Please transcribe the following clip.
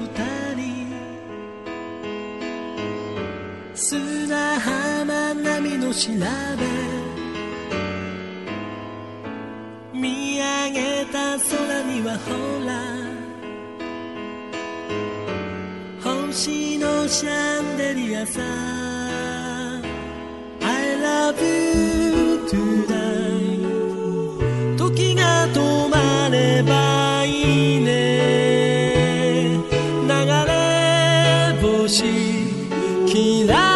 二人砂浜波の調べ見上げた空にはほら星のシャンデリアさ。I love you Kira